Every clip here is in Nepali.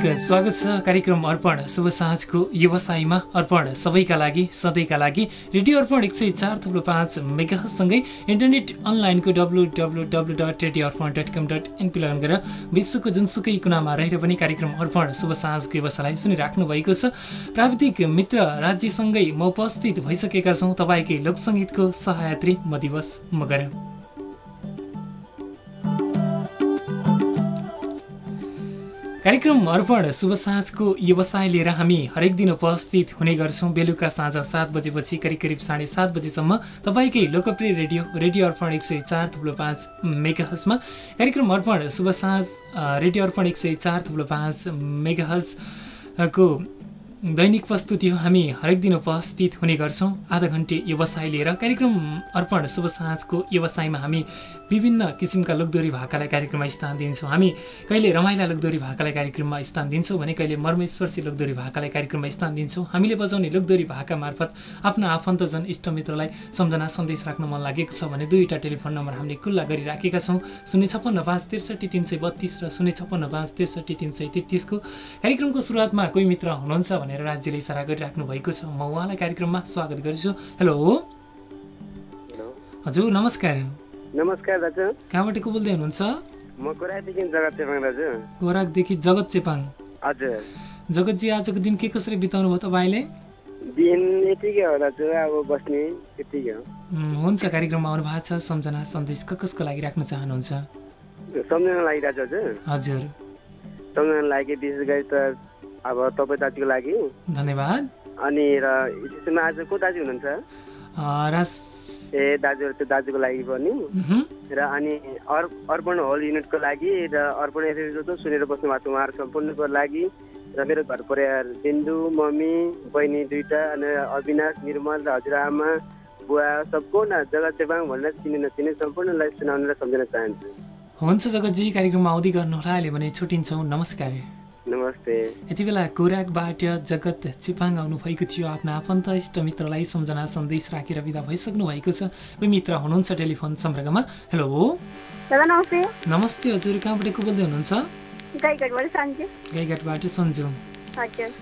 हार्दिक स्वागत छ कार्यक्रम अर्पण शुभ साँझको व्यवसायमा अर्पण सबैका लागि सधैँका लागि रेडियो अर्पण एक सय चार थुप्रो पाँच मेगासँगै इन्टरनेट अनलाइनको W W W dot radio Arpan dot com dot NP login गरेर विश्वको जुनसुकै कुनामा रहेर पनि कार्यक्रम अर्पण शुभ साँझको व्यवसायलाई सुनिराख्नु भएको छ। प्राविधिक मित्र राज्यसँगै म उपस्थित भइसकेका छौँ। तपाईँकै लोकसङ्गीतको सहयात्री म दिवस मगर कार्यक्रम अर्पण शुभ साँझको व्यवसाय लिएर हामी हरेक दिन उपस्थित हुने गर्छौँ। बेलुका साँझ सात बजेपछि करिब करिब साढे सात बजेसम्म तपाईँकै लोकप्रिय रेडियो रेडियो अर्पण एक सय चार थुप्रो पाँच मेगाहजमा कार्यक्रम अर्पण शुभ साँझ रेडियो अर्पण एक सय चार थुप्रो पाँच मेगाहजको दैनिक प्रस्तुति हो हामी हरेक दिन उपस्थित हुने गर्छौँ। आधा घन्टे व्यवसाय लिएर कार्यक्रम अर्पण शुभ साँझको व्यवसायमा हामी विभिन्न किसिमका लोकदोरी भाकालाई कार्यक्रममा स्थान दिन्छौँ। हामी कहिले रमाइला लोकदोरी भाकालाई कार्यक्रममा स्थान दिन्छौँ भने कहिले मर्मेश्वर्सी लोकदोरी भाकालाई कार्यक्रममा स्थान दिन्छौँ। हामीले बजाउने लोकदोरी भाका मार्फत आफ्ना आफन्तजन इष्टमित्रलाई सम्झना सन्देश राख्न मन लागेको छ भने दुईवटा टेलिफोन नम्बर हामीले खुल्ला गरिराखेका छौँ। शून्य छप्पन्न पाँच त्रिसठी तिन सय बत्तिस र शून्य छप्पन्न पाँच त्रिसठी तिन सय तेत्तिसको कार्यक्रमको सुरुवातमा कोही मित्र हुनुहुन्छ भनेर राज्यले इसारा गरिराख्नु भएको छ। म उहाँलाई कार्यक्रममा स्वागत गर्छु। हेलो। हजुर नमस्कार। नमस्कार दाजु। कहाँबाट को बोल्दै हुनुहुन्छ? म कोरादेखि जगत चेपाङ दाजु। गोराकदेखि जगत चेपाङ। हजुर। जगतजी आजको दिन के कसरी बिताउनु भयो तपाईँले? दिन यतिकै हो दाजु। अब बस्ने यतिकै हो। हुन्छ। कार्यक्रममा आउनु भएको छ। सम्झना सन्देश क कसको लागि राख्न चाहनुहुन्छ? सम्झना लागि दाजु हजुर। हजुर। सम्झना लागि विशेष गरी त अब तपाईँ दाजुको लागि। धन्यवाद। अनि र विशेषमा आज को दाजु हुनुहुन्छ? राज ए दाजुहरू त्यो दाजुको लागि पनि। र अनि अर अर्पण होल युनिटको लागि र अर्पण एफएम जो सुनेर बस्नु भएको छ उहाँहरू सम्पूर्णको लागि। र मेरो घर परिवार बिन्दु मम्मी बहिनी दुईटा अनि अविनाश निर्मल र हजुरआमा बुवा सबको न जग्गा चेपाङ भनेर चिने नचिने सम्पूर्णलाई सुनाउन र सम्झन चाहन्छु। हुन्छ जगतजी कार्यक्रममा आउँदै गर्नुहोला। अहिले भने छुट्टिन्छौँ। नमस्कार। नमस्ते। यति बेला कोराकबाट जगत चिपाङ आउनुभएको थियो। आफ्ना आफन्त इष्ट मित्रलाई सम्झना सन्देश राखेर विदा भइसक्नु भएको छ। कोही मित्र हुनुहुन्छ टेलिफोन सम्पर्कमा? हेलो नमस्ते। नमस्ते हजुर। कहाँबाट को बोल्दै हुनुहुन्छ? गाईघाटबाट सन्जु।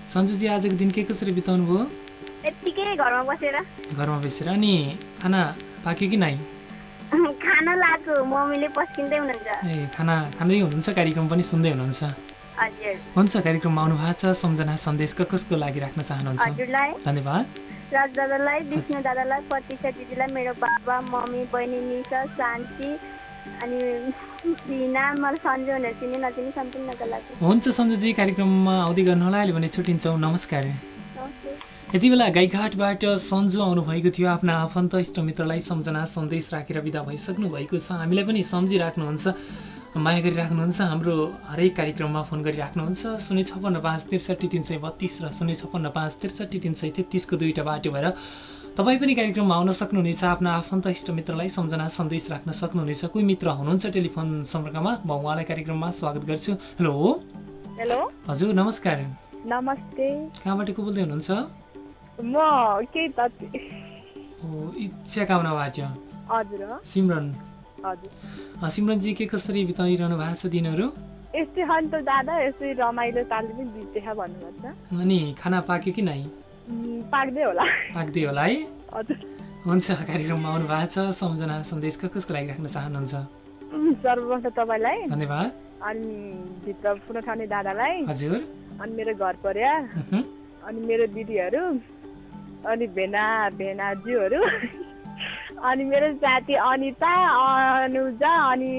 सन्जुजी आजको दिन के कसरी बिताउनु भयो घरमा बसेर। घरमा बसेर अनि खाना पाक्यो कि नाइ? खाना लाग्यो मम्मीले पस्किँदै हुनुहुन्छ। ए खाना खाँदै हुनुहुन्छ? कार्यक्रम पनि सुन्दै हुनुहुन्छ। हुन्छ कार्यक्रममा आउनु भएको छ सम्झना सन्देश क कसको लागि राख्न चाहनुहुन्छ? धन्यवाद। राज दादालाई विष्णु दादालाई प्रतीक्षा दिदीलाई मेरो बाबा मम्मी बहिनी निशा शान्ति अनि सिना मलाई सन्जु भनेर चिने नचिने सम्पूर्णको लागि। हुन्छ सन्जुजी कार्यक्रममा आउँदै गर्नुहोला अहिले भने छुट्टिन्छौँ। नमस्कार। यति बेला गाईघाटबाट सन्जु आउनुभएको थियो आफ्ना आफन्त इष्टमित्रलाई सम्झना सन्देश राखेर विदा भइसक्नु भएको छ। हामीलाई पनि सम्झिराख्नुहुन्छ। माया गरिराख्नुहुन्छ हाम्रो हरेक कार्यक्रममा फोन गरिराख्नुहुन्छ। शून्य छप्पन्न पाँच त्रिसठी तिन सय बत्तिस र शून्य छप्पन्न पाँच त्रिसठी तिन सय तेत्तिसको दुईवटा बाटो भएर तपाईँ पनि कार्यक्रममा आउन सक्नुहुनेछ आफ्ना आफन्त इष्टमित्रलाई सम्झना सन्देश राख्न सक्नुहुनेछ। कोही मित्र हुनुहुन्छ टेलिफोन सम्पर्कमा? म उहाँलाई कार्यक्रममा स्वागत गर्छु। हेलो? हेलो? हजुर नमस्कार। नमस्ते। कहाँबाट को बोल्दै हुनुहुन्छ? म इच्छा कामनाबाट। हजुर। सिमरन। हजुर। सिमरनजी के कसरी बिताइरहनु भएको छ दिनहरू? यस्तै हो नि त दादा यस्तै रमाइलो तालले पनि बितेछ भन्नुपर्छ। अनि खाना पाक्यो कि नै? पाक्दै होला। पाक्दै होला है? हजुर। हुन्छ कार्यक्रममा आउनु भएको छ। सम्झना सन्देश कसको लागि राख्न चाहनुहुन्छ? सर्वप्रथम तपाईँलाई। धन्यवाद। अनि भित्र पुनः ठाउने दादालाई। हजुर। अनि मेरो घर परिवार। अनि मेरो दिदीहरू। अनि भेना भेनाज्यूहरू। अनि मेरो साथी अनिता अनुजा अनि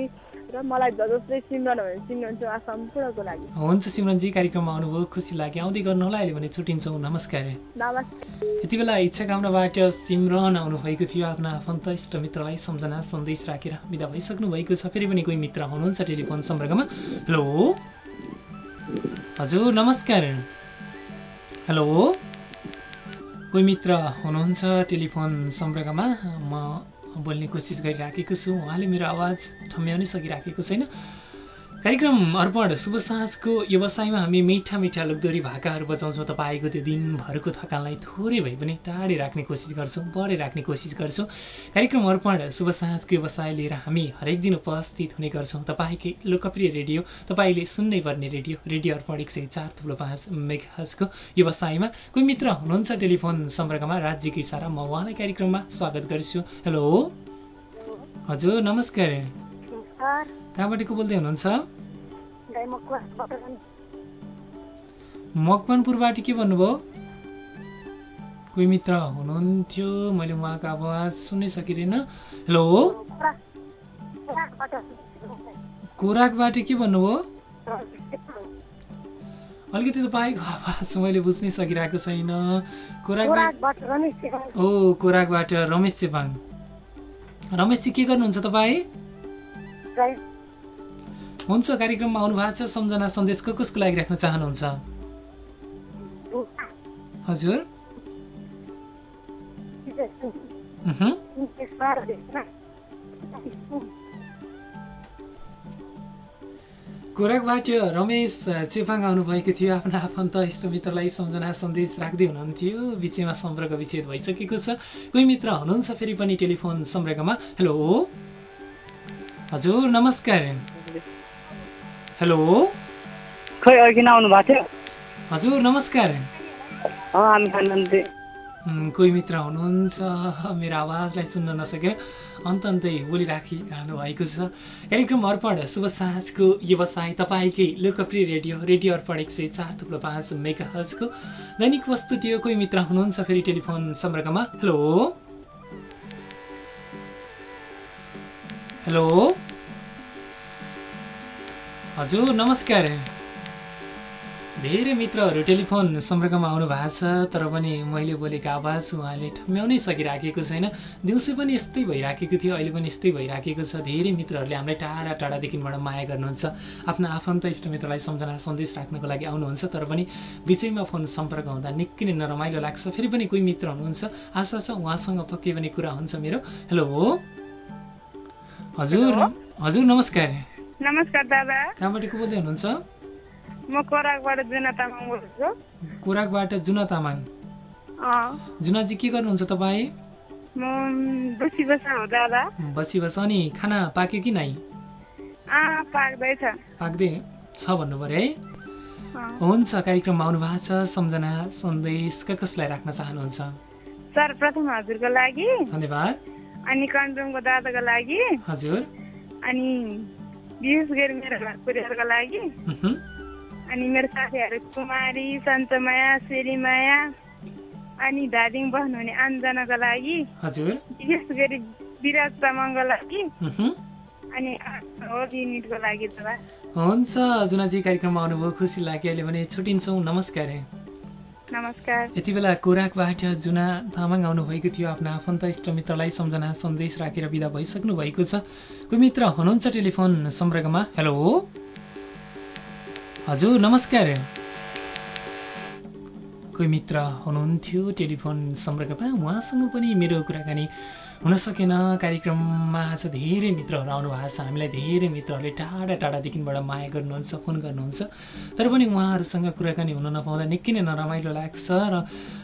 र मलाई जसले सिमरन भने सिमरन चाहिँ सम्पूर्णको लागि। हुन्छ सिमरनजी कार्यक्रममा आउनुभयो। खुसी लाग्यो। आउँदै गर्नु होला। अहिले भने छुट्टिन्छौँ। नमस्कार। नमस्ते यति बेला इच्छाकामनाबाट सिमरन आउनुभएको थियो। आफ्ना आफन्त इष्ट मित्रलाई सम्झना सन्देश राखेर विदा भइसक्नु भएको छ। फेरि पनि कोही मित्र हुनुहुन्छ टेलिफोन सम्पर्कमा। हेलो? हजुर नमस्कार। हेलो? कोही मित्र हुनुहुन्छ टेलिफोन सम्पर्कमा? म बोल्ने कोसिस गरिराखेको छु। उहाँले मेरो आवाज ठम्ब्याउनै सकिराखेको छैन। कार्यक्रम अर्पण शुभ साँझको व्यवसायमा हामी मिठा मिठा लोकदोरी भाकाहरू बजाउँछौँ। तपाईँको त्यो दिनभरको थकानलाई थोरै भए पनि टाढी राख्ने कोसिस गर्छौँ बढी राख्ने कोसिस गर्छौँ। कार्यक्रम अर्पण शुभ साँझको व्यवसाय लिएर हामी हरेक दिन उपस्थित हुने गर्छौँ। तपाईँकै लोकप्रिय रेडियो तपाईँले सुन्नै पर्ने रेडियो रेडियो अर्पण एक सय चार थुप्रो पाँच मेघाजको व्यवसायमा। कोही मित्र हुनुहुन्छ टेलिफोन सम्पर्कमा? राज्यको इसारा म उहाँलाई कार्यक्रममा स्वागत गर्छु। हेलो। हजुर नमस्कार। कहाँबाट को बोल्दै हुनुहुन्छ? मकवानपुरबाट के भन्नुभयो? कोही मित्र हुनुहुन्थ्यो मैले उहाँको आवाज सुन्नै सकिँदैन हेलो? कोराकबाट। के भन्नुभयो? अलिकति तपाईँको आवाज मैले बुझ्नै सकिरहेको छैन। कोराकबाट ओ कोराकबाट रमेश चेपाङ रमेशजी के गर्नुहुन्छ तपाईँ? हुन्छ कार्यक्रममा आउनु भएको छ सम्झना सन्देश कसको लागि राख्न चाहनुहुन्छ? हजुर। उहुँ। कोराकबाट रमेश चेपाङ आउनुभएको थियो आफ्ना आफन्त इष्टमित्रलाई सम्झना सन्देश राख्दै हुनुहुन्थ्यो। बिचैमा सम्पर्क विच्छेद भइसकेको छ। कोही मित्र हुनुहुन्छ फेरि पनि टेलिफोन सम्पर्कमा। हेलो। हजुर नमस्कार। हेलो? खै अघि नै आउनु भएको थियो? हजुर नमस्कार। कोही मित्र हुनुहुन्छ? मेरो आवाजलाई सुन्न नसकेर अन्त अन्तै बोलिराखिरहनु भएको छ। कार्यक्रम अर्पण शुभ साँझको व्यवसाय तपाईँकै लोकप्रिय रेडियो रेडियो अर्पण एक सय चार थुप्रो पाँच मेगा हजको दैनिक वस्तु त्यो कोही मित्र हुनुहुन्छ फेरि टेलिफोन सम्पर्कमा। हेलो? हेलो। हजुर नमस्कार। धेरै मित्रहरू टेलिफोन सम्पर्कमा आउनु भएको छ तर पनि मैले बोलेको आवाज उहाँले ठम्ब्याउनै सकिराखेको छैन। दिउँसो पनि यस्तै भइराखेको थियो अहिले पनि यस्तै भइराखेको छ। धेरै मित्रहरूले हामीलाई टाढा टाढादेखिबाट माया गर्नुहुन्छ। आफ्ना आफन्त इष्टमित्रलाई सम्झना सन्देश राख्नको लागि आउनुहुन्छ तर पनि बिचैमा फोन सम्पर्क हुँदा निकै नै नरमाइलो लाग्छ। फेरि पनि कोही मित्र हुनुहुन्छ आशा छ उहाँसँग पक्कै पनि कुरा हुन्छ मेरो। हेलो। हजुर हजुर नमस्कार। नमस्कार दादा। कहाँबाट को बोल्दै हुनुहुन्छ? म कोराकबाट जुना तामाङ बोल्छु। कोराकबाट जुना तामाङ। जुनाजी के गर्नुहुन्छ तपाईँ? म बसी बसा हो दादा। बसी बस अनि खाना पाक्यो कि नै पाक्दैछ। पाक्दै छ भन्नु पऱ्यो है। हुन्छ कार्यक्रममा आउनु भएको छ। सम्झना सन्देश कसलाई राख्न चाहनुहुन्छ? सर्वप्रथम हजुरको लागि। धन्यवाद। अनि कञ्चनको दादाको लागि। हजुर। अनि विशेष गरी मेरो घर परिवारको लागि अनि मेरो साथीहरू कुमारी सन्तमाया श्रीमाया अनि धादिङ बस्नुहुने आन्जनाको लागि। हजुर। विशेष गरी विराज तामाङको लागि। अनि युनिटको लागि हुन्छ जुनाजी कार्यक्रममा आउनुभयो खुसी लाग्यो। अहिले भने छुट्टिन्छौँ। नमस्कार। नमस्कार। यति बेला कोराकबाट जुना तामाङ आउनुभएको थियो। आफ्ना आफन्त इष्टमित्रलाई सम्झना सन्देश राखेर विदा भइसक्नु भएको छ। कोही मित्र हुनुहुन्छ टेलिफोन सम्पर्कमा? हेलो? हजुर नमस्कार। कोही मित्र हुनुहुन्थ्यो टेलिफोन सम्पर्कमा? उहाँसँग पनि मेरो कुराकानी हुन सकेन कार्यक्रममा आज धेरै मित्रहरू आउनु भएको छ। हामीलाई धेरै मित्रहरूले टाढा टाढादेखिबाट माया गर्नुहुन्छ फोन गर्नुहुन्छ। तर पनि उहाँहरूसँग कुराकानी हुन नपाउँदा निकै नै नरमाइलो लाग्छ र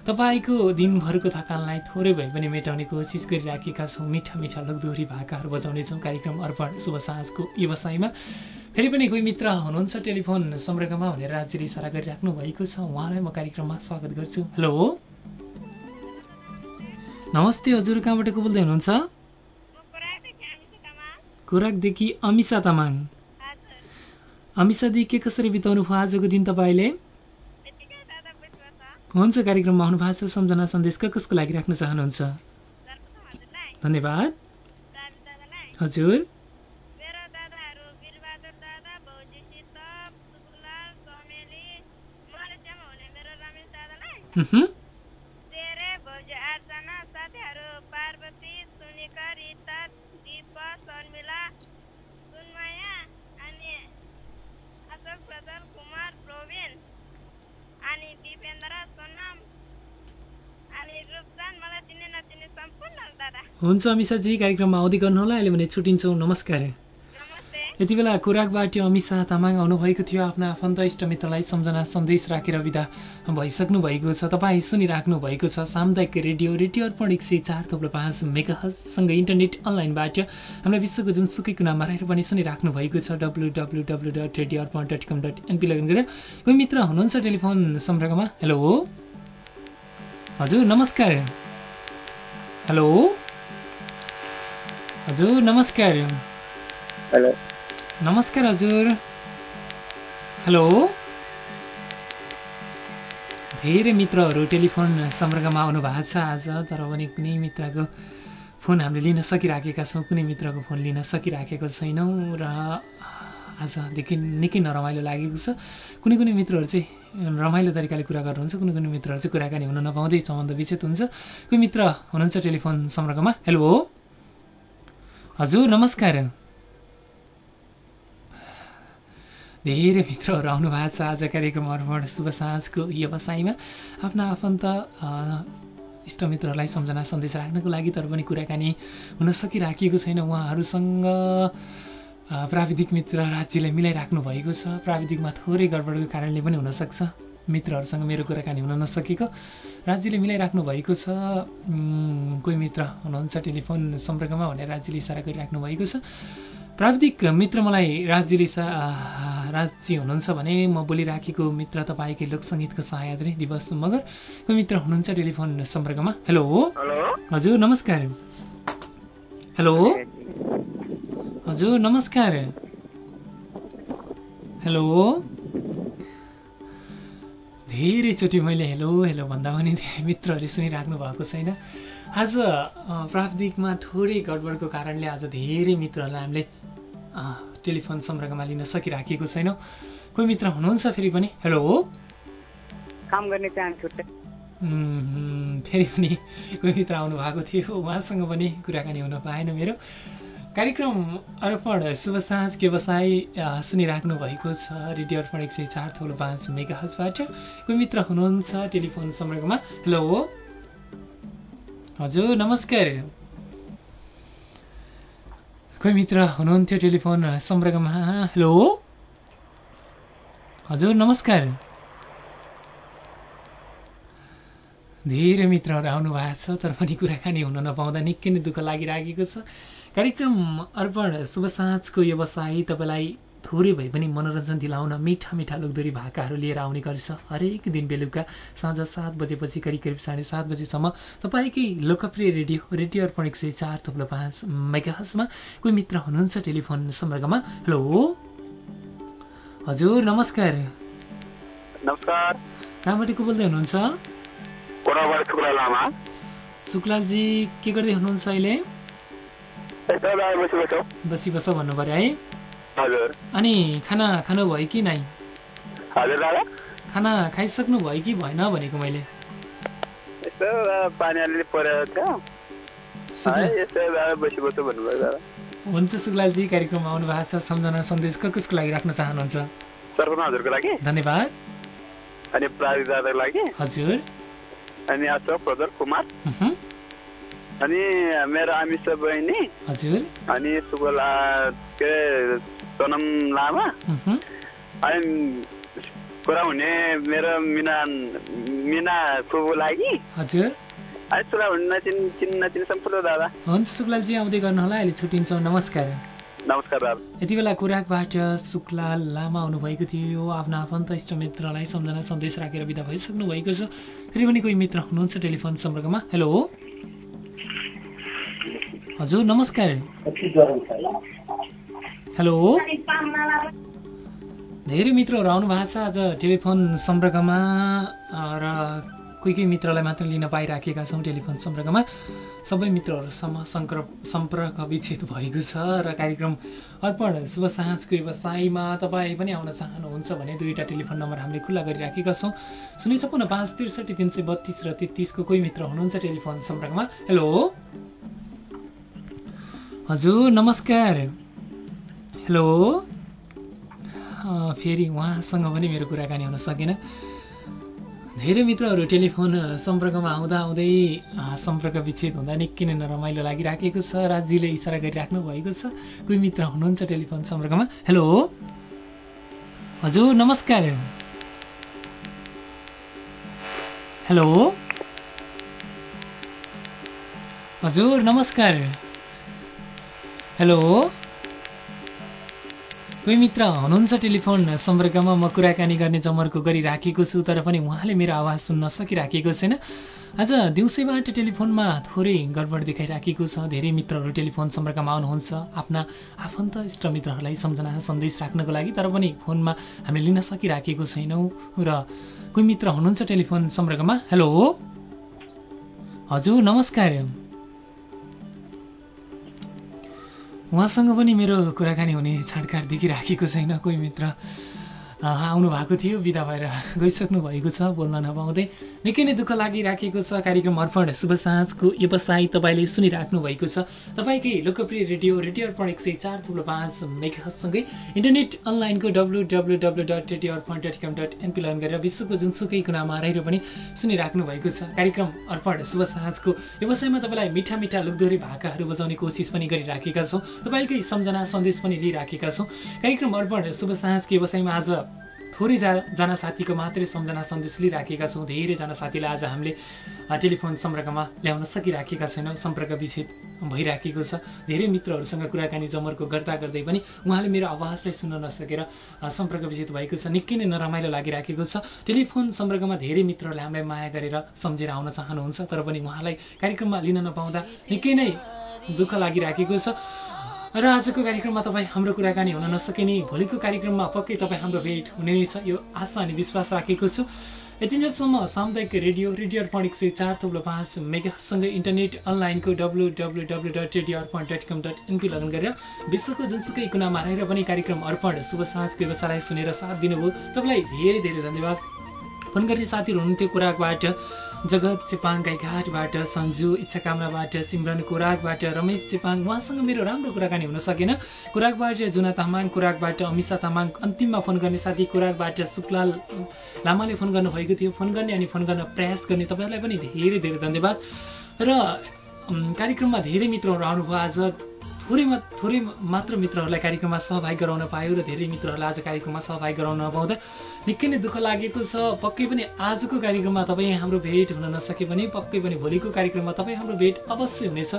तपाईँको दिनभरको थकानलाई थोरै भए पनि मेटाउने कोसिस गरिराखेका छौँ। मिठा मिठा लोकदोहोरी भाकाहरू बजाउनेछौँ कार्यक्रम अर्पण शुभ साँझको व्यवसायमा। फेरि पनि कोही मित्र हुनुहुन्छ टेलिफोन सम्पर्कमा भनेर राज्यले इसारा गरिराख्नु भएको छ। उहाँलाई म कार्यक्रममा स्वागत गर्छु। हेलो। नमस्ते हजुर कहाँबाट को बोल्दै हुनुहुन्छ? खोराकदेखि अमिसा तामाङ। अमिसादी के कसरी बिताउनु भयो आजको दिन तपाईँले? हुन्छ कार्यक्रममा आउनु भएको छ सम्झना सन्देश कसको लागि राख्न चाहनुहुन्छ? धन्यवाद। हजुर। मेरो दादाहरू वीरबहादुर दादा भौजी सितप सुकुलाल चमेली मलेसियामा हुने मेरो रमेश दादालाई उहुँ, तेरे भौजी आठजना साथीहरू पार्वती सुनिका रिता दिपा शर्मिला सुनमाया अनि अशोक प्रदल कुमार प्रवीण अनि दिपेन्द्र सोनम अनि रूपचान मलाई चिने नचिने सम्पूर्ण दादा हुन्छ अमिषाजी कार्यक्रममा आउँदै गर्नुहोला अहिले भने छुट्टिन्छौँ नमस्कार। यति बेला कुराकबाट अमिषा तामाङ आउनुभएको थियो आफ्ना आफन्त इष्टमित्रलाई सम्झना सन्देश राखेर विदा भइसक्नु भएको छ। तपाईँ सुनिराख्नु भएको छ सामुदायिक रेडियो रेडियो अर्पण एक सय चार थप्लो पाँच मेगासँगै इन्टरनेट अनलाइनबाट। हामीलाई विश्वको जुनसुकै कुनामा रहेर पनि सुनिराख्नु भएको छ W W W dot radio Arpan dot com dot NP login गरेर। कोही मित्र हुनुहुन्छ टेलिफोन सम्पर्कमा? हेलो? हजुर नमस्कार। हेलो? हजुर नमस्कार। हेलो। नमस्कार हजुर। हेलो। धेरै मित्रहरू टेलिफोन सम्पर्कमा आउनु भएको छ आज तर पनि कुनै मित्रको फोन हामीले लिन सकिराखेका छौँ कुनै मित्रको फोन लिन सकिराखेको छैनौँ र आजदेखि निकै नरमाइलो लागेको छ। कुनै कुनै मित्रहरू चाहिँ रमाइलो तरिकाले कुरा गर्नुहुन्छ कुनै कुनै मित्रहरू चाहिँ कुराकानी हुन नपाउँदै सम्बन्ध विच्छेद हुन्छ। कोही मित्र हुनुहुन्छ टेलिफोन सम्पर्कमा? हेलो। हजुर नमस्कार। धेरै मित्रहरू आउनु भएको छ आज कार्यक्रमहरूबाट शुभ साँझको व्यवसायमा आफ्ना आफन्त इष्टमित्रहरूलाई सम्झना सन्देश राख्नको लागि तर पनि कुराकानी हुन सकिराखेको छैन। उहाँहरूसँग प्राविधिक मित्र राज्यले मिलाइराख्नु भएको छ। प्राविधिकमा थोरै गडबडको कारणले पनि हुनसक्छ। मित्रहरूसँग मेरो कुराकानी हुन नसकेको राज्यले मिलाइराख्नु भएको छ। कोही मित्र हुनुहुन्छ टेलिफोन सम्पर्कमा भनेर राज्यले इसारा गरिराख्नु भएको छ। प्राविधिक मित्र मलाई राज्यले सा राज्य हुनुहुन्छ भने म बोलिराखेको मित्र तपाईँकै लोकसङ्गीतको सहायत्री दिवस मगर कोही मित्र हुनुहुन्छ टेलिफोन सम्पर्कमा? हेलो। हजुर नमस्कार। हेलो। हजुर नमस्कार। हेलो। धेरैचोटि मैले हेलो हेलो भन्दा पनि मित्रहरूले सुनिराख्नु भएको छैन। आज प्राविधिकमा थोरै गडबडको कारणले आज धेरै मित्रहरूलाई हामीले टेलिफोन सम्पर्कमा लिन सकिराखेको छैनौँ। कोही मित्र हुनुहुन्छ फेरि पनि? हेलो काम गर्ने चाहन्छु फेरि पनि कोही मित्र आउनु भएको थियो। उहाँसँग पनि कुराकानी हुन पाएन मेरो। कार्यक्रम अर्पण शुभ साँझ व्यवसाय सुनिराख्नु भएको छ। रेडियो अर्पण एक सय चार थोलो पाँच मेगा हजबाट कोही मित्र हुनुहुन्छ टेलिफोन सम्पर्कमा हेलो हजुर नमस्कार। कोही मित्र हुनुहुन्थ्यो टेलिफोन सम्पर्कमा हेलो? हजुर नमस्कार। धेरै मित्रहरू आउनु भएको छ तर पनि कुराकानी हुन नपाउँदा निकै नै दुःख लागिराखेको छ। कार्यक्रम अर्पण शुभ साँझको व्यवसाय तपाईँलाई थोरै भए पनि मनोरञ्जन दिलाउन मिठा मिठा लोकदोरी भाकाहरू लिएर आउने गर्छ। हरेक दिन बेलुका साँझ सात बजेपछि करिब करिब साढे सात बजेसम्म तपाईँकै लोकप्रिय रेडियो रेडियो अर्पण एक सय चार थुप्रो पाँच मेगाहसमा कोही मित्र हुनुहुन्छ टेलिफोन सम्पर्कमा? हेलो? हजुर नमस्कार। नमस्कार। कहाँबाट को बोल्दै हुनुहुन्छ? शुक्लालजी के गर्दै हुनुहुन्छ अहिले? बसी बस भन्नु पऱ्यो है। हजुर अनि खाना खानु भयो कि नै हजुर दादा? खाना खाइसक्नु भयो कि भएन भनेको मैले। पानी अलिअलि परेको थियो हुन्छ शुक्लालजी कार्यक्रममा आउनु भएको छ सम्झना सन्देश कसको लागि राख्न चाहनुहुन्छ? हजुरको लागि। धन्यवाद। अनि प्राविधिक लागि। हजुर। अनि अशोक प्रदर कुमार। अनि मेरो आमिषा बहिनी। हजुर। अनि सुगला के अरे सोनम लामा? अनि कुरा हुने मेरो मिना मिनाको लागि। हजुर। अनि कुरा हुने नचिन चिन नचिने सम्पूर्ण दादा। हुन्छ शुक्लालजी आउँदै गर्नु होला। अहिले छुट्टिन्छौँ। नमस्कार। नमस्कार दादा। यति बेला कुराकबाट शुक्ला लामा आउनुभएको थियो। आफ्नो आफन्त इष्टमित्रलाई सम्झना सन्देश राखेर विदा भइसक्नु भएको छ। फेरि पनि कोही मित्र हुनुहुन्छ टेलिफोन सम्पर्कमा? हेलो। हजुर नमस्कार। हेलो। धेरै मित्रहरू आउनु भएको छ आज टेलिफोन सम्पर्कमा र कोही कोही मित्रलाई मात्र लिन पाइराखेका छौँ टेलिफोन सम्पर्कमा। सबै मित्रहरूसँग सम्पर्क सम्पर्क विच्छेद भएको छ र कार्यक्रम अर्पण शुभ साँझको व्यवसायमा तपाईँ पनि आउन चाहनुहुन्छ भने दुईवटा टेलिफोन नम्बर हामीले खुल्ला गरिराखेका छौँ। शून्य छपन्न पाँच त्रिसठी तिन सय बत्तिस र तेत्तिसको कोही मित्र हुनुहुन्छ टेलिफोन सम्पर्कमा। हेलो। हजुर नमस्कार। हेलो फेरि उहाँसँग पनि मेरो कुराकानी हुन सकेन। धेरै मित्रहरू टेलिफोन सम्पर्कमा आउँदा आउँदै सम्पर्क विच्छेद हुँदा निकै नै रमाइलो लागिराखेको छ। राज्यले इसारा गरिराख्नु भएको छ। कोही मित्र हुनुहुन्छ टेलिफोन सम्पर्कमा? हेलो हजुर नमस्कार। हेलो हजुर नमस्कार। हेलो कोही मित्र हुनुहुन्छ टेलिफोन सम्पर्कमा? म कुराकानी गर्ने जमर्को गरिराखेको छु तर पनि उहाँले मेरो आवाज सुन्न सकिराखेको छैन। आज दिउँसैबाट टेलिफोनमा थोरै गडबड देखाइराखेको छ। धेरै मित्रहरू टेलिफोन सम्पर्कमा आउनुहुन्छ। आफ्ना आफन्त इष्टमित्रहरूलाई सम्झना सन्देश राख्नको लागि तर पनि फोनमा हामीले लिन सकिराखेको छैनौँ। र कोही मित्र हुनुहुन्छ टेलिफोन सम्पर्कमा? हेलो? हजुर नमस्कार। उहाँसँग पनि मेरो कुराकानी हुने छाडकाट देखिराखेको छैन कोही मित्र। आउनु भएको थियो बिदा भएर गइसक्नु भएको छ बोल्न नपाउँदै। निकै नै दुःख लागिराखेको छ कार्यक्रम अर्पण शुभ साँझको व्यवसाय तपाईँले सुनिराख्नु भएको छ। तपाईँकै लोकप्रिय रेडियो रेडियो अर्पण एक सय चार थुप्रो पाँच मेघासँगै इन्टरनेट अनलाइनको W W W dot radio Arpan dot com dot NP login गरेर विश्वको जुनसुकै कुनामा रहेर पनि सुनिराख्नु भएको छ। कार्यक्रम अर्पण शुभ साँझको व्यवसायमा तपाईँलाई मिठा मिठा लुकदोरी भाकाहरू बजाउने कोसिस पनि गरिराखेका छौँ। तपाईँकै सम्झना सन्देश पनि लिइराखेका छौँ। कार्यक्रम अर्पण शुभ साँझको व्यवसायमा आज थोरै जा जना साथीको मात्रै सम्झना सन्देश लिइराखेका छौँ। धेरैजना साथीलाई आज हामीले टेलिफोन सम्पर्कमा ल्याउन सकिराखेका छैनौँ। सम्पर्क विच्छेद भइराखेको छ। धेरै मित्रहरूसँग कुराकानी जमर्को गर्दा गर्दै पनि उहाँले मेरो आवाजलाई सुन्न नसकेर सम्पर्क विच्छेद भएको छ। निकै नै नरमाइलो लागिराखेको छ। टेलिफोन सम्पर्कमा धेरै मित्रहरूले हामीलाई माया गरेर सम्झेर आउन चाहनुहुन्छ तर पनि उहाँलाई कार्यक्रममा लिन नपाउँदा निकै नै दुःख लागिराखेको छ। र आजको कार्यक्रममा तपाईँ हाम्रो कुराकानी हुन नसके नि भोलिको कार्यक्रममा पक्कै तपाईँ हाम्रो भेट हुने नै छ यो आशा अनि विश्वास राखेको छु। यतिन्जेलसम्म सामुदायिक रेडियो रेडियो अर्पण एक सय चार थुप्रो पाँच मेगासँगै इन्टरनेट अनलाइनको W W W dot radio Arpan dot com dot NP login गरेर विश्वको जुनसुकै कुनामा रहेर पनि कार्यक्रम अर्पण शुभ साँझको व्यवसायलाई सुनेर साथ दिनुभयो। तपाईँलाई धेरै धेरै धन्यवाद। फोन गर्ने साथीहरू हुनुहुन्थ्यो कुराकबाट जगत चेपाङ गाईघाटबाट सन्जु इच्छाकामनाबाट सिमरन कुराकबाट रमेश चेपाङ उहाँसँग मेरो राम्रो कुराकानी हुन सकेन। कुराकबाट जुना तामाङ कुराकबाट अमिषा तामाङ अन्तिममा फोन गर्ने साथी कुराकबाट सुकलाल लामाले फोन गर्नुभएको थियो। फोन गर्ने अनि फोन गर्न प्रयास गर्ने तपाईँहरूलाई पनि धेरै धेरै धन्यवाद। र कार्यक्रममा धेरै मित्रहरू आउनुभयो आज। थोरै मा थोरै मात्र मित्रहरूलाई कार्यक्रममा सहभागी गराउन पायो र धेरै मित्रहरूलाई आज कार्यक्रममा सहभागी गराउन नपाउँदा निकै नै दुःख लागेको छ। पक्कै पनि आजको कार्यक्रममा तपाईँ हाम्रो भेट हुन नसके पनि पक्कै पनि भोलिको कार्यक्रममा तपाईँ हाम्रो भेट अवश्य हुनेछ।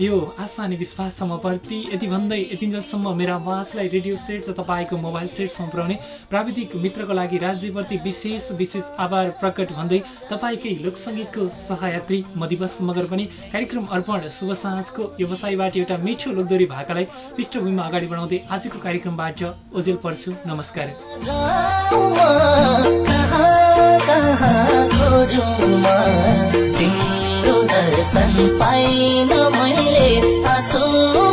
यो आशा अनि विश्वास छ म प्रति यति भन्दै यतिन्जेलसम्म मेरो आवाजलाई रेडियो सेट र तपाईँको मोबाइल सेटसम्म पुर्याउने प्राविधिक मित्रको लागि राज्यप्रति विशेष विशेष आभार प्रकट भन्दै तपाईँकै लोकसङ्गीतको सहयात्री म मगर पनि कार्यक्रम अर्पण शुभ साँझको व्यवसायबाट एउटा मिठो लोकदोरी भाकालाई पृष्ठभूमिमा अगाडि बढाउँदै आजको कार्यक्रमबाट ओजेल पर्छु। नमस्कार। तिम्रो दर्शन पाइन मैले आँसु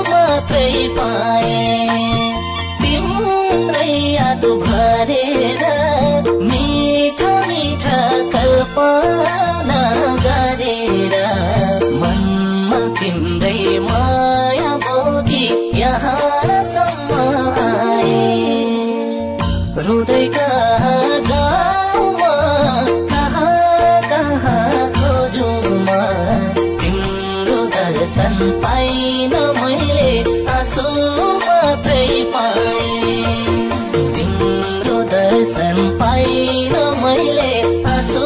मात्रै पाएँ। तिम्रै याद भरेर मिठा मिठा कल्पना गरेर मनमा तिम्रै माया बोकी यहाँसम्म आएँ। रुँदै पाइन मैले आँसु मात्रै पाएँ। तिम्रो दर्शन पाइन मैले आँसु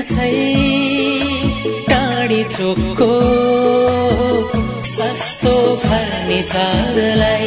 सही टाढी चोकको सस्तो फर्निचरलाई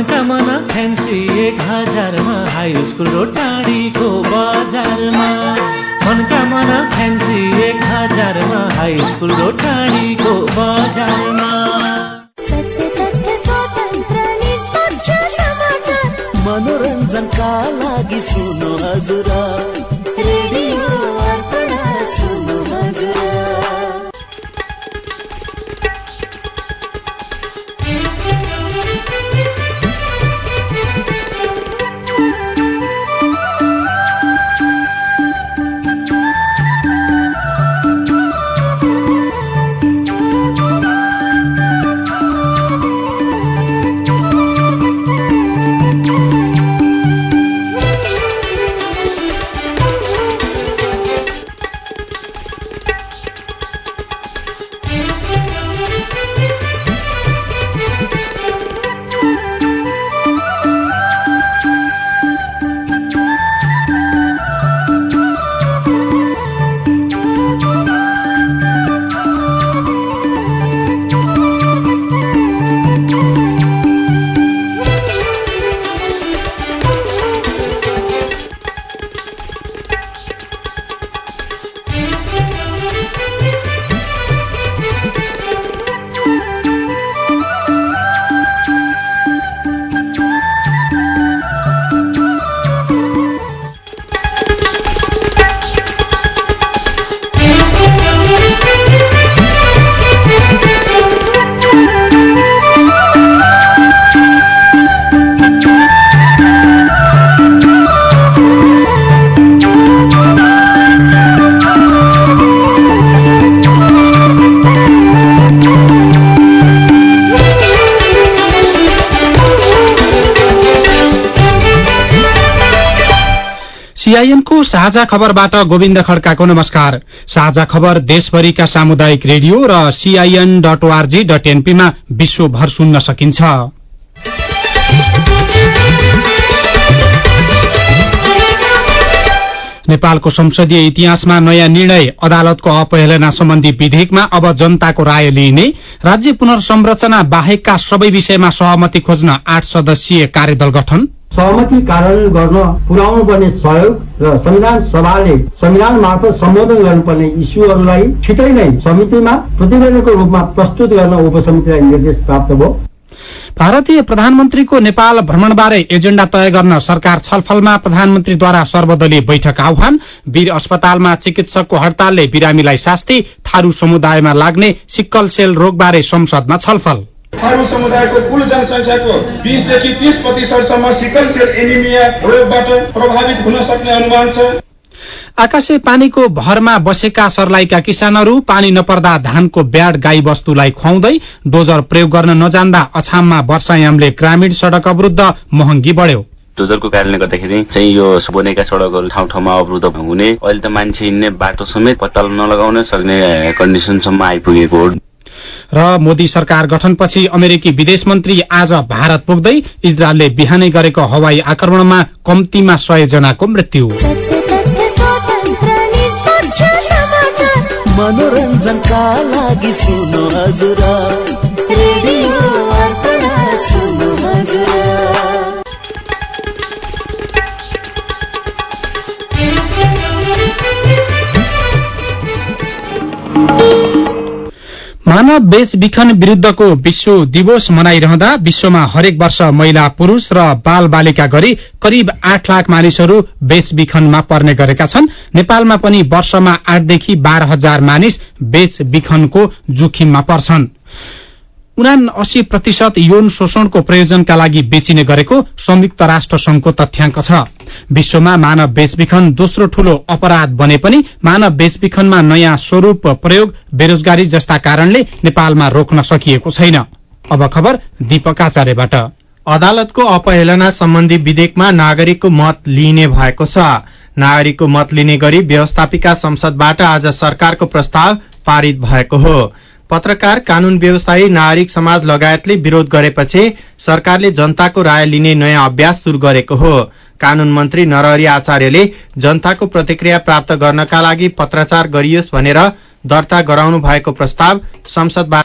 मनकामना फ्यान्सी एक हजारमा हाई स्कुल र टाढीको बजारमा। मनकामना फ्यान्सी एक हजारमा हाई स्कुल र टाढीको बजारमा। मनोरञ्जनका लागि सुन्नु हजुर। रेडियो सुन्नु हजुर। सीआईएनको साझा खबरबाट गोविन्द खड्काको नमस्कार। साझा खबर देशभरिका सामुदायिक रेडियो र सीआईएन डट ओआरजी डट एनपीमा विश्वभर सुन्न सकिन्छ। नेपालको संसदीय इतिहासमा नयाँ निर्णय अदालतको अपहेलना सम्बन्धी विधेयकमा अब जनताको राय लिइने राज्य पुनर्संरचना बाहेकका सबै विषयमा सहमति खोज्न आठ सदस्यीय कार्यदल गठन। सहमति कार्यान्वयन गर्न पुर्याउनु पर्ने सहयोग र संविधान सभाले संविधान मार्फत सम्बोधन गर्नुपर्ने इस्युहरूलाई छिटै नै समितिमा प्रतिवेदनको रूपमा प्रस्तुत गर्न उपसमितिलाई निर्देश प्राप्त भयो। भारतीय प्रधानमन्त्रीको नेपाल भ्रमणबारे एजेण्डा तय गर्न सरकार छलफलमा प्रधानमन्त्रीद्वारा सर्वदलीय बैठक आह्वान। वीर अस्पतालमा चिकित्सकको हड़तालले बिरामीलाई शास्ति थारू समुदायमा लाग्ने सिक्कल सेल रोगबारे संसदमा छलफल। थारू समुदायको कुल जनसङ्ख्याको बिसदेखि तीस प्रतिशतसम्म सिकल सेल एनिमिया रोगबाट प्रभावित हुन सक्ने अनुमान छ। आकाशे पानीको भरमा बसेका सर्लाहीका किसानहरू पानी नपर्दा धानको ब्याड गाई वस्तुलाई खुवाउँदै डोजर प्रयोग गर्न नजान्दा अछाममा वर्षायामले ग्रामीण सड़क अवरुद्ध महँगी बढ्यो। डोजरको कारणले गर्दाखेरि चाहिँ यो बनेका सड़कहरू ठाउँ ठाउँमा अवरुद्ध हुने। अहिले त मान्छे हिँड्ने बाटो समेत पत्ता नलगाउन सक्ने कन्डिसनसम्म आइपुगेको हो। र मोदी सरकार गठनपछि अमेरिकी विदेश मन्त्री आज भारत पुग्दै इजरायलले बिहानै गरेको हवाई आक्रमणमा कम्तीमा सय जनाको मृत्यु। मनोरञ्जनका मानव बेचबिखन विरूद्धको विश्व दिवस मनाइरहँदा विश्वमा हरेक वर्ष महिला पुरूष र बाल बालिका गरी करिब आठ लाख मानिसहरू बेचबिखनमा पर्ने गरेका छन्। नेपालमा पनि वर्षमा आठदेखि बाह्र हजार मानिस बेचबिखनको जोखिममा पर्छन्। उना अस्सी प्रतिशत यौन शोषणको प्रयोजनका लागि बेचिने गरेको संयुक्त राष्ट्र संघको तथ्याङ्क छ। विश्वमा मानव बेचबिखन दोस्रो ठूलो अपराध बने पनि मानव बेचबिखनमा नयाँ स्वरूप प्रयोग बेरोजगारी जस्ता कारणले नेपालमा रोक्न सकिएको छैन। अब खबर दीपक आचार्यबाट। अदालतको अपहेलना सम्बन्धी विधेयकमा नागरिकको मत लिइने भएको छ। नागरिकको मत लिने गरी व्यवस्थापिका संसदबाट आज सरकारको प्रस्ताव पारित भएको हो। पत्रकार कानून व्यवसायी नागरिक समाज लगायतले विरोध गरेपछि सरकारले जनताको राय लिने नयाँ अभ्यास शुरू गरेको हो। कानून मन्त्री नरहरि आचार्यले जनताको प्रतिक्रिया प्राप्त गर्नका लागि पत्राचार गरियोस् भनेर दर्ता गराउनु भएको प्रस्ताव संसदबाट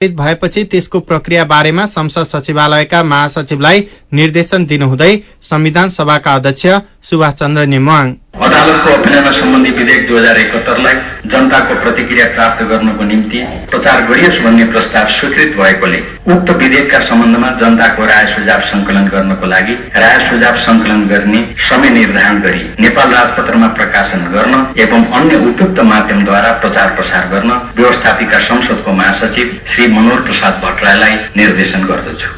भएपछि त्यसको प्रक्रिया बारेमा संसद सचिवालयका महासचिवलाई निर्देशन दिनुहुँदै संविधान सभाका अध्यक्ष सुभाष चन्द्र नेमाङ। अदालतको अभिनय सम्बन्धी विधेयक दुई हजार एकहत्तरलाई जनताको प्रतिक्रिया प्राप्त गर्नको निम्ति प्रचार गरियोस् भन्ने प्रस्ताव स्वीकृत भएकोले उक्त विधेयकका सम्बन्धमा जनताको राय सुझाव संकलन गर्नको लागि राय सुझाव संकलन गर्ने समय निर्धारण गरी नेपाल राजपत्रमा प्रकाशन गर्न एवं अन्य उपयुक्त माध्यमद्वारा प्रचार प्रसार गर्न व्यवस्थापिका संसदको महासचिव श्री मनोहर प्रसाद भट्टराईलाई निर्देशन गर्दछु।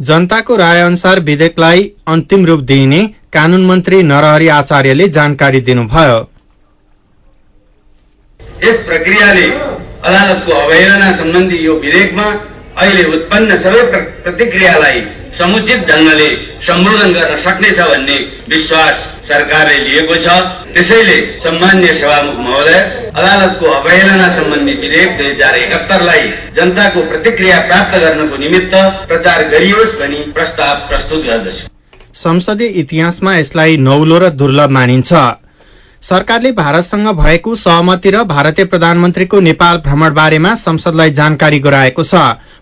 जनताको राय अनुसार विधेयकलाई अन्तिम रूप दिइने कानून मन्त्री नरहरि आचार्यले जानकारी दिनुभयो। यस प्रक्रियाले अदालतको अवहेलना सम्बन्धी यो विधेयकमा अहिले उत्पन्न सबै प्र- प्रतिक्रियालाई समुचित ढंगले सम्बोधन गर्न सक्नेछ भन्ने विश्वास सरकारले लिएको छ। त्यसैले सम्मान्य सभामुख महोदय अदालतको अवहेलना सम्बन्धी विधेयक दुई हजार एकात्तरलाई जनताको प्रतिक्रिया प्राप्त गर्नको निमित्त प्रचार गरियोस् भनी प्रस्ताव प्रस्तुत गर्दछु। संसदीय इतिहासमा यसलाई नौलो र दुर्लभ मानिन्छ। सरकारले भारतसँग भएको सहमति र भारतीय प्रधानमन्त्रीको नेपाल भ्रमण बारेमा संसदलाई जानकारी गराएको छ।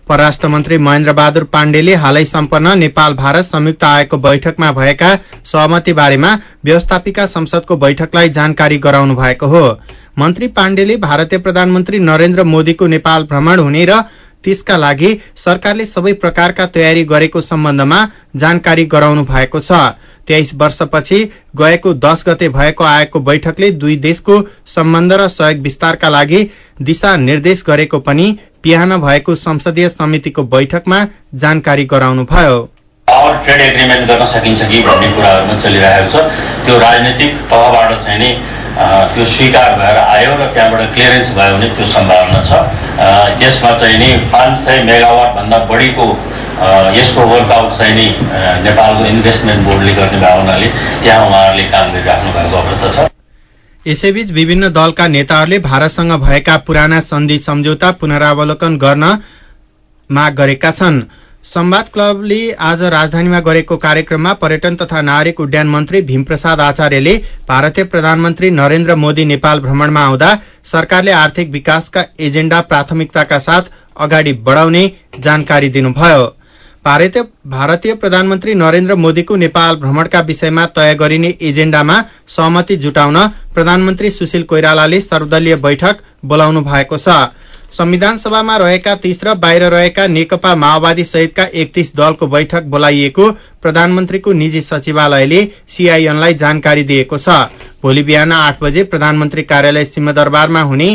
परराष्ट्र मन्त्री महेन्द्र बहादुर पाण्डेले हालै सम्पन्न नेपाल भारत संयुक्त आयोगको बैठकमा भएका सहमति बारेमा व्यवस्थापिका संसदको बैठकलाई जानकारी गराउनु भएको हो। मन्त्री पाण्डेले भारतीय प्रधानमन्त्री नरेन्द्र मोदीको नेपाल भ्रमण हुने र त्यसका लागि सरकारले सबै प्रकारका तयारी गरेको सम्बन्धमा जानकारी गराउनु भएको छ। तेइस वर्षपछि गएको दश गते भएको आयोगको बैठकले दुई देशको सम्बन्ध र सहयोग विस्तारका लागि दिशा निर्देश गरेको पनि बिहान भएको संसदीय समितिको बैठकमा जानकारी गराउनुभयो ट्रेड एग्रिमेन्ट गर्न सकिन्छ कि भन्ने कुराहरूमा चलिरहेको छ। त्यो राजनीतिक तहबाट चाहिँ त्यो स्वीकार भएर आयो र त्यहाँबाट क्लियरेन्स भयो भने त्यो सम्भावना छ। यसमा चाहिँ नि पाँच सय मेगावाट भन्दा बढीको यसको वर्कआउट चाहिँ नि नेपालको इन्भेस्टमेन्ट बोर्डले गर्ने भएको हुनाले त्यहाँ उहाँहरूले काम गरिराख्नु भएको अवस्था छ। यसैबीच विभिन्न दलका नेताहरूले भारतसँग भएका पुराना सन्धि सम्झौता पुनरावलोकन गर्न माग गरेका छन्। संवाद क्लबले आज राजधानीमा गरेको कार्यक्रममा पर्यटन तथा नागरिक उड्डयन मन्त्री भीमप्रसाद आचार्यले भारतीय प्रधानमन्त्री नरेन्द्र मोदी नेपाल भ्रमणमा आउँदा सरकारले आर्थिक विकासका एजेण्डा प्राथमिकताका साथ अगाडि बढाउने जानकारी दिनुभयो। भारतीय प्रधानमन्त्री नरेन्द्र मोदीको नेपाल भ्रमणका विषयमा तय गरिने एजेण्डामा सहमति जुटाउन प्रधानमन्त्री सुशील कोइरालाले सर्वदलीय बैठक बोलाउनु भएको छ। संविधान सभामा रहेका तीस र बाहिर रहेका नेकपा माओवादी सहितका एकतीस दलको बैठक बोलाइएको प्रधानमन्त्रीको निजी सचिवालयले सीआईएनलाई जानकारी दिएको छ। भोलि बिहान आठ बजे प्रधानमन्त्री कार्यालय सिंहदरबारमा हुने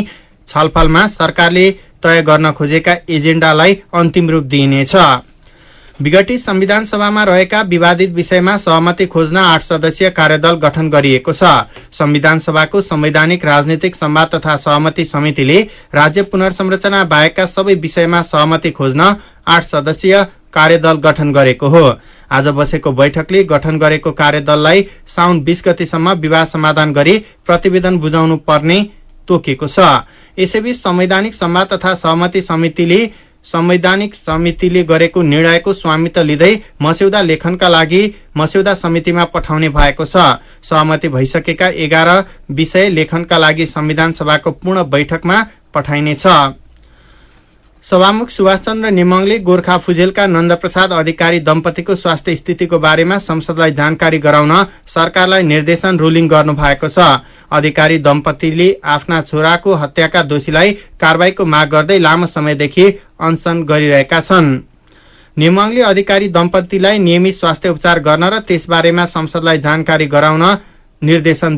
छलफलमा सरकारले तय गर्न खोजेका एजेण्डालाई अन्तिम रूप दिइनेछ। विगटी संविधान सभामा रहेका विवादित विषयमा सहमति खोज्न आठ सदस्यीय कार्यदल गठन गरिएको छ। संविधान सभाको संवैधानिक राजनीतिक संवाद तथा सहमति समितिले राज्य पुनर्संरचना बाहेकका सबै विषयमा सहमति खोज्न आठ सदस्यीय कार्यदल गठन गरेको हो। आज बसेको बैठकले गठन गरेको कार्यदललाई साउन बीस गतिसम्म विवाद समाधान गरी प्रतिवेदन बुझाउनु पर्ने तोकेको छ। यसैबीच संवैधानिक संवाद तथा सहमति समितिले संवैधानिक समितिले गरेको निर्णयको स्वामित्व लिँदै मस्यौदा लेखनका लागि मस्यौदा समितिमा पठाउने भएको छ। सहमति भइसकेका एघार विषय लेखनका लागि संविधान सभाको पूर्ण बैठकमा पठाइनेछ। सभामुख सुभाष चन्द्र निमङले गोर्खा फुजेलका नन्दप्रसाद अधिकारी दम्पतिको स्वास्थ्य स्थितिको बारेमा संसदलाई जानकारी गराउन सरकारलाई निर्देशन रूलिङ गर्नु भएको छ। अधिकारी दम्पतिले आफ्ना छोराको हत्याका दोषीलाई कारवाहीको माग गर्दै लामो समयदेखि अनशन गरिरहेका छन्। निमङले अधिकारी दम्पतिलाई नियमित स्वास्थ्य उपचार गर्न र त्यसबारेमा संसदलाई जानकारी गराउन निर्देशन